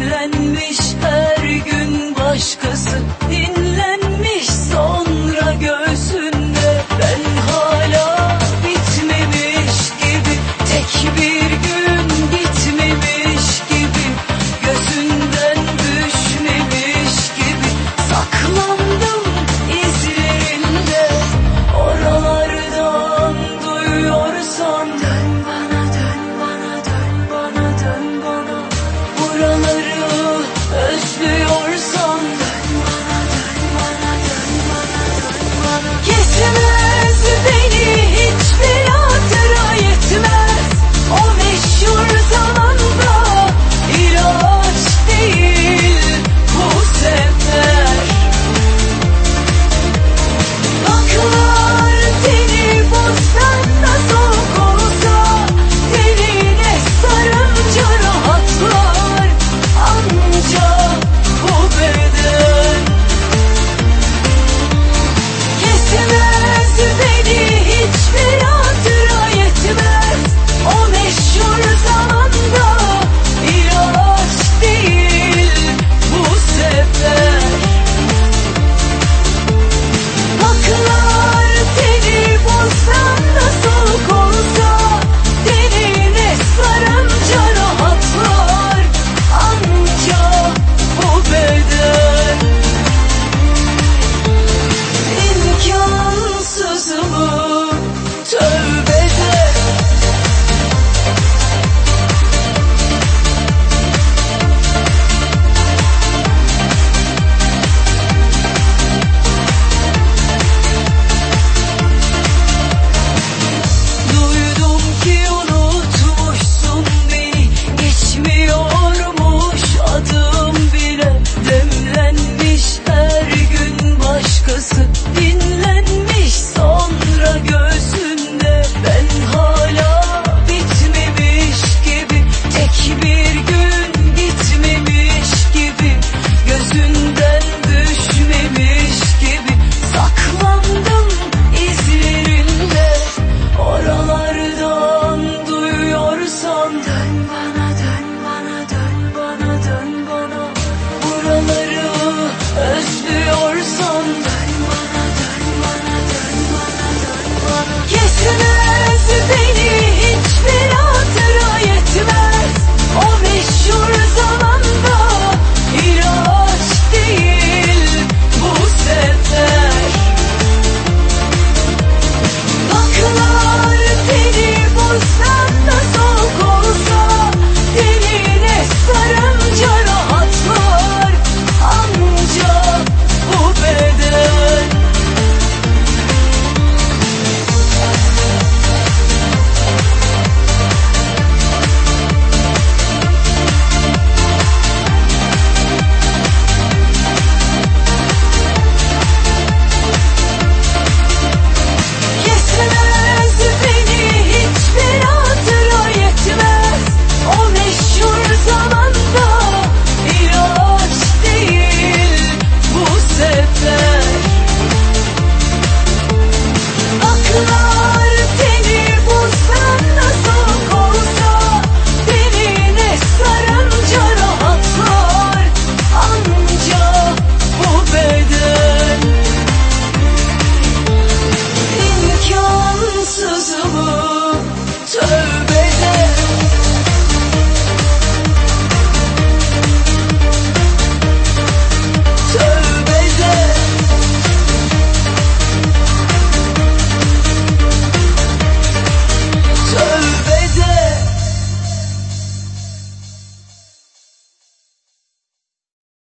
Demlenmiş her gün başkası.